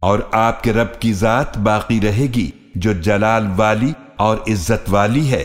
اور آپ کے رب کی ذات باقی رہے گی جو جلال والی اور عزت والی ہے۔